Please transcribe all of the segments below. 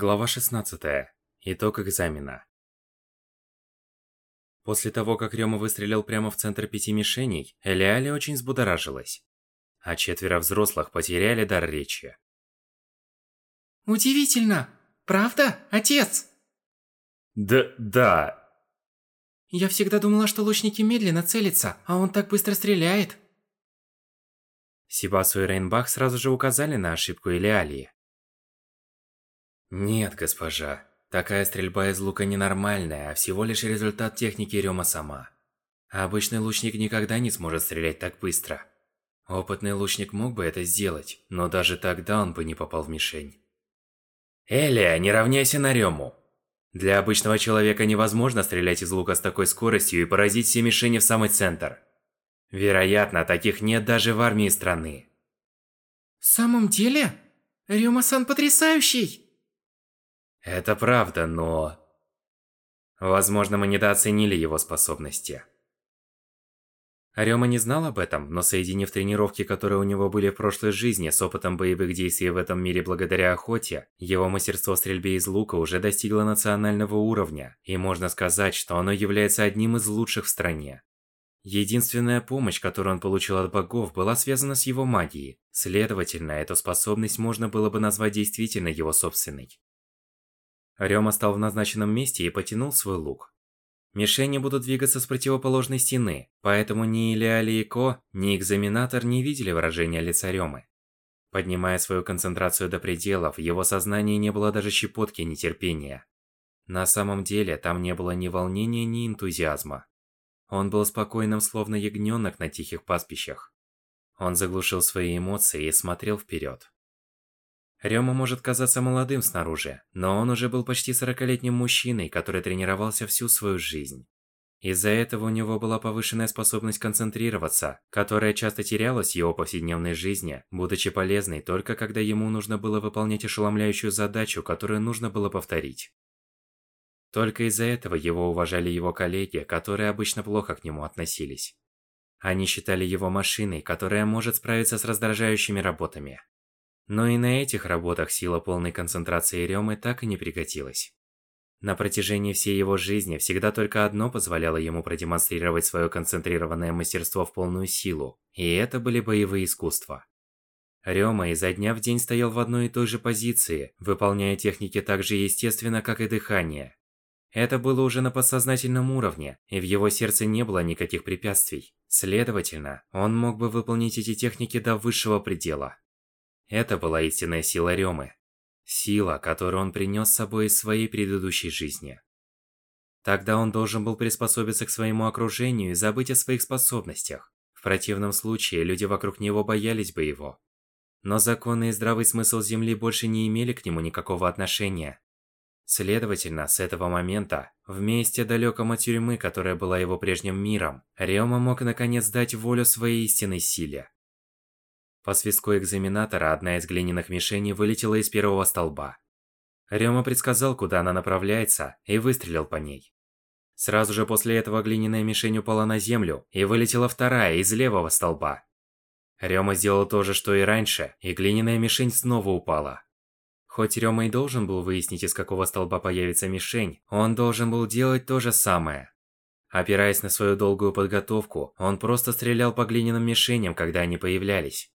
Глава 16. Итог экзамена. После того, как Рёма выстрелил прямо в центр пяти мишеней, Элиали очень взбудоражилась. А четверо взрослых потеряли дар речи. Удивительно! Правда, отец? Да, да. Я всегда думала, что лучники медленно целятся, а он так быстро стреляет. Сибасу и Рейнбах сразу же указали на ошибку Элиалии. Нет, госпожа. Такая стрельба из лука ненормальная, а всего лишь результат техники Рёма сама. обычный лучник никогда не сможет стрелять так быстро. Опытный лучник мог бы это сделать, но даже тогда он бы не попал в мишень. Элия, не равняйся на Рёму. Для обычного человека невозможно стрелять из лука с такой скоростью и поразить все мишени в самый центр. Вероятно, таких нет даже в армии страны. В самом деле? Рёма-сан потрясающий! Это правда, но... Возможно, мы недооценили его способности. Рёма не знал об этом, но соединив тренировки, которые у него были в прошлой жизни, с опытом боевых действий в этом мире благодаря охоте, его мастерство стрельбе из лука уже достигло национального уровня, и можно сказать, что оно является одним из лучших в стране. Единственная помощь, которую он получил от богов, была связана с его магией. Следовательно, эту способность можно было бы назвать действительно его собственной. Рёма стал в назначенном месте и потянул свой лук. Мишени будут двигаться с противоположной стены, поэтому ни Илиали и Ко, ни экзаменатор не видели выражения лица Рёмы. Поднимая свою концентрацию до пределов, в его сознании не было даже щепотки нетерпения. На самом деле, там не было ни волнения, ни энтузиазма. Он был спокойным, словно ягнёнок на тихих пастбищах. Он заглушил свои эмоции и смотрел вперед. Рёма может казаться молодым снаружи, но он уже был почти сорокалетним мужчиной, который тренировался всю свою жизнь. Из-за этого у него была повышенная способность концентрироваться, которая часто терялась в его повседневной жизни, будучи полезной только когда ему нужно было выполнять ошеломляющую задачу, которую нужно было повторить. Только из-за этого его уважали его коллеги, которые обычно плохо к нему относились. Они считали его машиной, которая может справиться с раздражающими работами. Но и на этих работах сила полной концентрации Рёмы так и не пригодилась. На протяжении всей его жизни всегда только одно позволяло ему продемонстрировать свое концентрированное мастерство в полную силу, и это были боевые искусства. Рёма изо дня в день стоял в одной и той же позиции, выполняя техники так же естественно, как и дыхание. Это было уже на подсознательном уровне, и в его сердце не было никаких препятствий. Следовательно, он мог бы выполнить эти техники до высшего предела. Это была истинная сила Рёмы. Сила, которую он принес с собой из своей предыдущей жизни. Тогда он должен был приспособиться к своему окружению и забыть о своих способностях. В противном случае люди вокруг него боялись бы его. Но законы и здравый смысл Земли больше не имели к нему никакого отношения. Следовательно, с этого момента, в месте далеком от тюрьмы, которая была его прежним миром, Рёма мог наконец дать волю своей истинной силе. По свистку экзаменатора одна из глиняных мишеней вылетела из первого столба. Рёма предсказал, куда она направляется, и выстрелил по ней. Сразу же после этого глиняная мишень упала на землю, и вылетела вторая из левого столба. Рёма сделал то же, что и раньше, и глиняная мишень снова упала. Хоть Рёма и должен был выяснить, из какого столба появится мишень, он должен был делать то же самое. Опираясь на свою долгую подготовку, он просто стрелял по глиняным мишеням, когда они появлялись.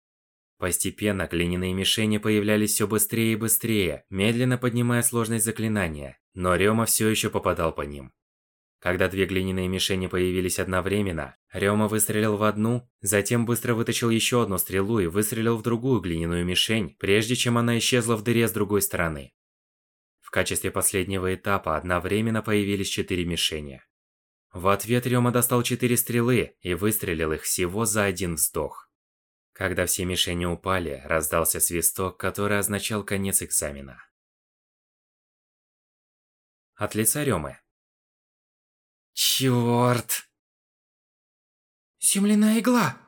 Постепенно глиняные мишени появлялись все быстрее и быстрее, медленно поднимая сложность заклинания, но Рёма все еще попадал по ним. Когда две глиняные мишени появились одновременно, Рёма выстрелил в одну, затем быстро вытащил еще одну стрелу и выстрелил в другую глиняную мишень, прежде чем она исчезла в дыре с другой стороны. В качестве последнего этапа одновременно появились четыре мишени. В ответ Рёма достал четыре стрелы и выстрелил их всего за один вздох. Когда все мишени упали, раздался свисток, который означал конец экзамена. От лица Рёмы. Чёрт! Земляная игла!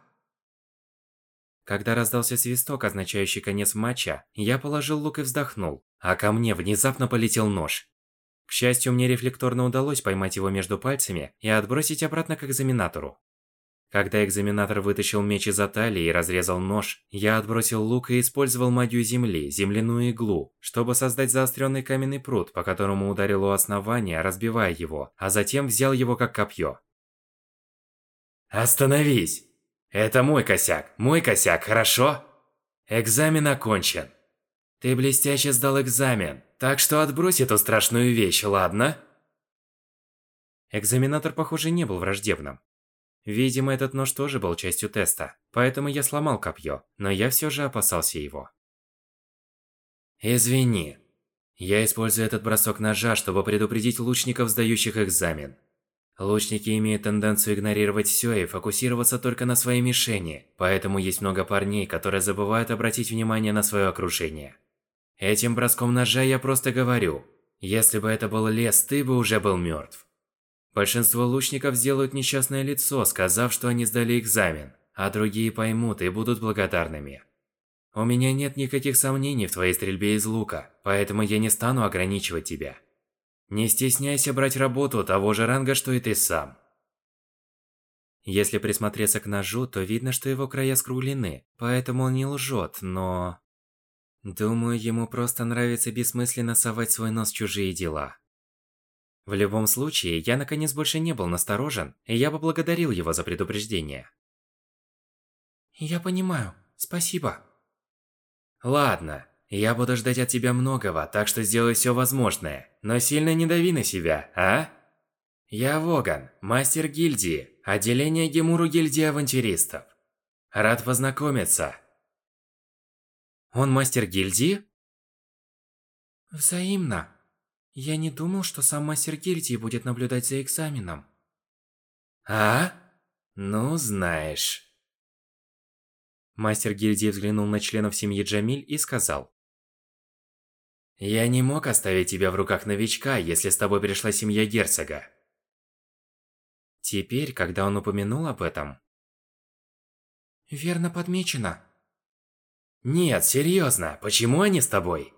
Когда раздался свисток, означающий конец матча, я положил лук и вздохнул, а ко мне внезапно полетел нож. К счастью, мне рефлекторно удалось поймать его между пальцами и отбросить обратно к экзаменатору. Когда экзаменатор вытащил меч из-за талии и разрезал нож, я отбросил лук и использовал магию земли, земляную иглу, чтобы создать заостренный каменный пруд, по которому ударил у основания, разбивая его, а затем взял его как копье. Остановись! Это мой косяк, мой косяк, хорошо? Экзамен окончен. Ты блестяще сдал экзамен, так что отбрось эту страшную вещь, ладно? Экзаменатор, похоже, не был враждебным. Видимо, этот нож тоже был частью теста, поэтому я сломал копье, но я все же опасался его. Извини. Я использую этот бросок ножа, чтобы предупредить лучников, сдающих экзамен. Лучники имеют тенденцию игнорировать все и фокусироваться только на своей мишени, поэтому есть много парней, которые забывают обратить внимание на свое окружение. Этим броском ножа я просто говорю, если бы это был лес, ты бы уже был мертв. Большинство лучников сделают несчастное лицо, сказав, что они сдали экзамен, а другие поймут и будут благодарными. У меня нет никаких сомнений в твоей стрельбе из лука, поэтому я не стану ограничивать тебя. Не стесняйся брать работу того же ранга, что и ты сам. Если присмотреться к ножу, то видно, что его края скруглены, поэтому он не лжет, но... Думаю, ему просто нравится бессмысленно совать свой нос в чужие дела. В любом случае, я наконец больше не был насторожен, и я поблагодарил его за предупреждение. Я понимаю. Спасибо. Ладно, я буду ждать от тебя многого, так что сделай все возможное. Но сильно не дави на себя, а? Я Воган, мастер гильдии, отделение Гемуру гильдии авантюристов. Рад познакомиться. Он мастер гильдии? Взаимно. Я не думал, что сам мастер гильдии будет наблюдать за экзаменом. А? Ну, знаешь. Мастер гильдии взглянул на членов семьи Джамиль и сказал. Я не мог оставить тебя в руках новичка, если с тобой пришла семья герцога. Теперь, когда он упомянул об этом... Верно подмечено. Нет, серьезно, почему они с тобой?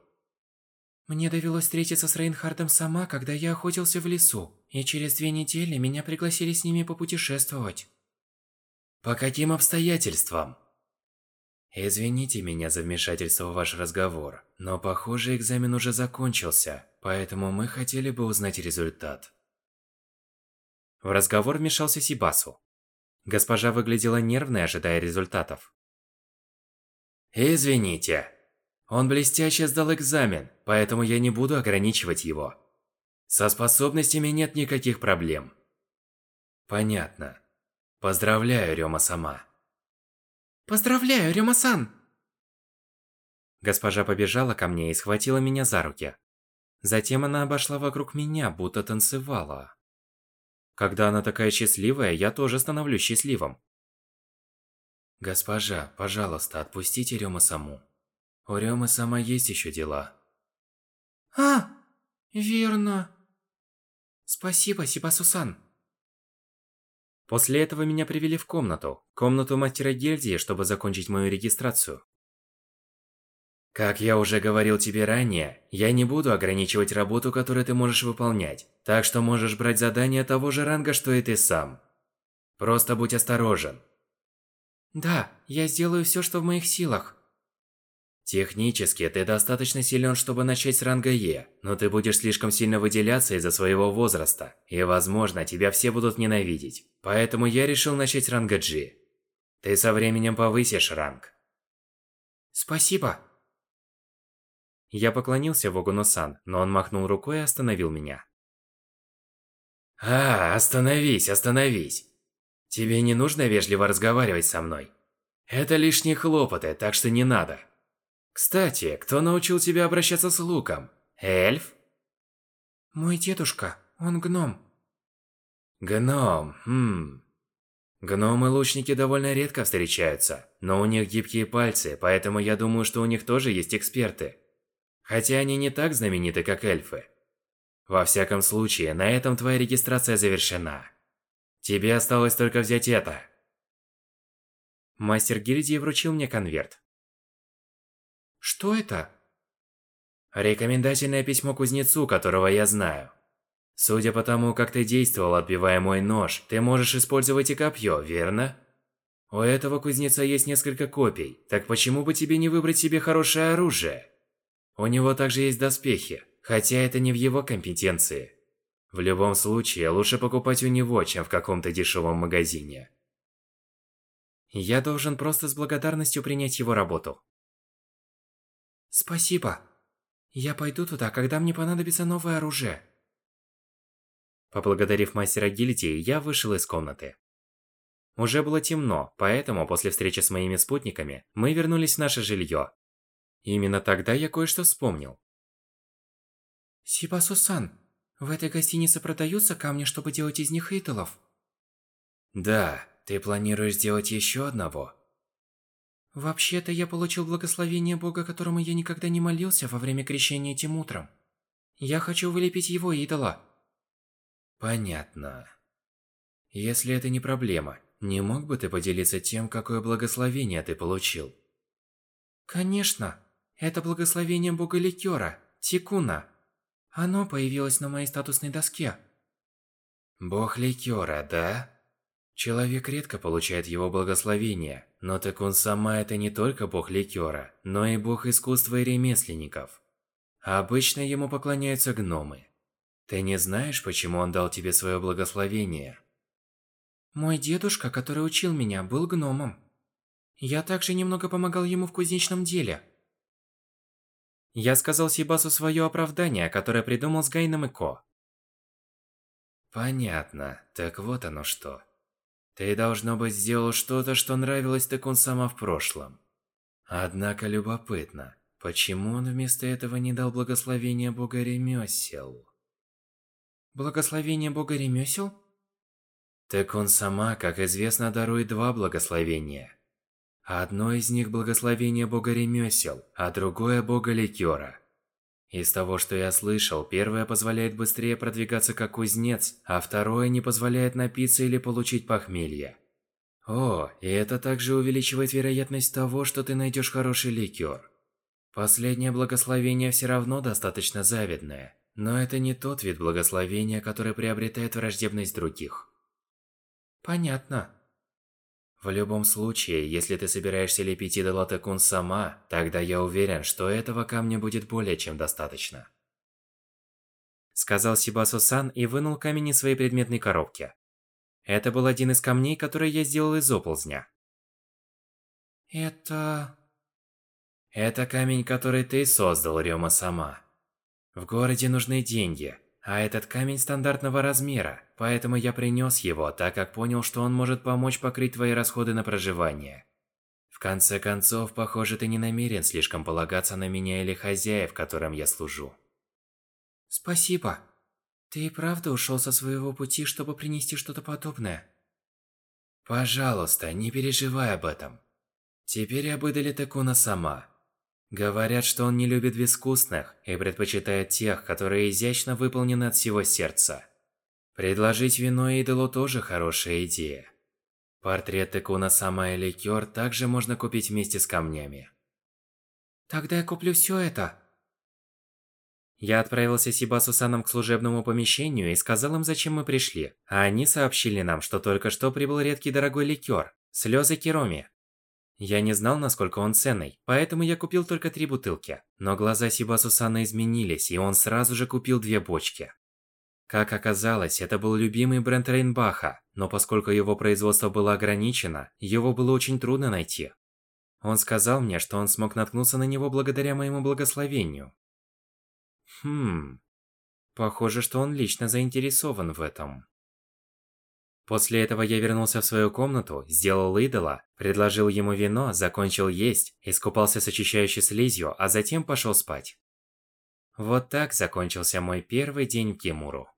Мне довелось встретиться с Рейнхардом сама, когда я охотился в лесу, и через две недели меня пригласили с ними попутешествовать. По каким обстоятельствам? Извините меня за вмешательство в ваш разговор, но похоже экзамен уже закончился, поэтому мы хотели бы узнать результат. В разговор вмешался Сибасу. Госпожа выглядела нервной, ожидая результатов. Извините, он блестяще сдал экзамен, поэтому я не буду ограничивать его. Со способностями нет никаких проблем. Понятно. Поздравляю, Рёма сама. Поздравляю, Рёма-сан! Госпожа побежала ко мне и схватила меня за руки. Затем она обошла вокруг меня, будто танцевала. Когда она такая счастливая, я тоже становлюсь счастливым. Госпожа, пожалуйста, отпустите Рёма саму. У Рёмы сама есть еще дела. А, верно. Спасибо, Сибасусан. После этого меня привели в комнату, комнату мастера гильдии, чтобы закончить мою регистрацию. Как я уже говорил тебе ранее, я не буду ограничивать работу, которую ты можешь выполнять, так что можешь брать задания того же ранга, что и ты сам. Просто будь осторожен. Да, я сделаю все, что в моих силах. Технически ты достаточно силен, чтобы начать с ранга Е, но ты будешь слишком сильно выделяться из-за своего возраста, и возможно, тебя все будут ненавидеть. Поэтому я решил начать с ранга G. Ты со временем повысишь ранг. Спасибо. Я поклонился Вогуну-сан, но он махнул рукой и остановил меня. А, остановись, остановись. Тебе не нужно вежливо разговаривать со мной. Это лишние хлопоты, так что не надо. Кстати, кто научил тебя обращаться с луком? Эльф? Мой дедушка, он гном. Гном, хм. Гномы-лучники довольно редко встречаются, но у них гибкие пальцы, поэтому я думаю, что у них тоже есть эксперты. Хотя они не так знамениты, как эльфы. Во всяком случае, на этом твоя регистрация завершена. Тебе осталось только взять это. Мастер гильдии вручил мне конверт. Что это? Рекомендательное письмо кузнецу, которого я знаю. Судя по тому, как ты действовал, отбивая мой нож, ты можешь использовать и копье, верно? У этого кузнеца есть несколько копий, так почему бы тебе не выбрать себе хорошее оружие? У него также есть доспехи, хотя это не в его компетенции. В любом случае, лучше покупать у него, чем в каком-то дешевом магазине. Я должен просто с благодарностью принять его работу. Спасибо. Я пойду туда, когда мне понадобится новое оружие. Поблагодарив мастера гильдии, я вышел из комнаты. Уже было темно, поэтому после встречи с моими спутниками мы вернулись в наше жилье. Именно тогда я кое-что вспомнил. Сибасу-сан, в этой гостинице продаются камни, чтобы делать из них идолов? Да, ты планируешь сделать еще одного? Вообще-то я получил благословение Бога, которому я никогда не молился во время крещения этим утром. Я хочу вылепить его идола. Понятно. Если это не проблема, не мог бы ты поделиться тем, какое благословение ты получил? Конечно. Это благословение бога ликера, Тикуна. Оно появилось на моей статусной доске. Бог ликера, да? Человек редко получает его благословение, но Тикун сама это не только бог ликера, но и бог искусства и ремесленников. Обычно ему поклоняются гномы. Ты не знаешь, почему он дал тебе свое благословение? Мой дедушка, который учил меня, был гномом. Я также немного помогал ему в кузнечном деле. Я сказал Сибасу свое оправдание, которое придумал с Гайном и Ко. Понятно. Так вот оно что. Ты, должно быть, сделал что-то, что нравилось Тэкун сама в прошлом. Однако любопытно, почему он вместо этого не дал благословения бога ремесел? Благословение бога ремесел? Так он сама, как известно, дарует два благословения. Одно из них благословение бога ремесел, а другое бога ликера. Из того, что я слышал, первое позволяет быстрее продвигаться как кузнец, а второе не позволяет напиться или получить похмелье. О, и это также увеличивает вероятность того, что ты найдешь хороший ликер. Последнее благословение все равно достаточно завидное, но это не тот вид благословения, который приобретает враждебность других. Понятно. В любом случае, если ты собираешься лепить идола Тэкун сама, тогда я уверен, что этого камня будет более чем достаточно. Сказал Сибасу-сан и вынул камень из своей предметной коробки. Это был один из камней, которые я сделал из оползня. Это... Это камень, который ты создал, Рёма сама. В городе нужны деньги, а этот камень стандартного размера, поэтому я принес его, так как понял, что он может помочь покрыть твои расходы на проживание. В конце концов, похоже, ты не намерен слишком полагаться на меня или хозяев, которым я служу. Спасибо. Ты и правда ушел со своего пути, чтобы принести что-то подобное? Пожалуйста, не переживай об этом. Теперь я выдали Такуна сама. Говорят, что он не любит безвкусных и предпочитает тех, которые изящно выполнены от всего сердца. Предложить вино идолу тоже хорошая идея. Портрет Текуна Сама и ликер также можно купить вместе с камнями. Тогда я куплю все это. Я отправился с Сибасу-саном к служебному помещению и сказал им, зачем мы пришли. А они сообщили нам, что только что прибыл редкий дорогой ликер – слезы Кироми. Я не знал, насколько он ценный, поэтому я купил только три бутылки. Но глаза Сибасу Сана изменились, и он сразу же купил две бочки. Как оказалось, это был любимый бренд Рейнбаха, но поскольку его производство было ограничено, его было очень трудно найти. Он сказал мне, что он смог наткнуться на него благодаря моему благословению. Хм... Похоже, что он лично заинтересован в этом. После этого я вернулся в свою комнату, сделал идола, предложил ему вино, закончил есть, искупался с очищающей слизью, а затем пошел спать. Вот так закончился мой первый день в Кемуру.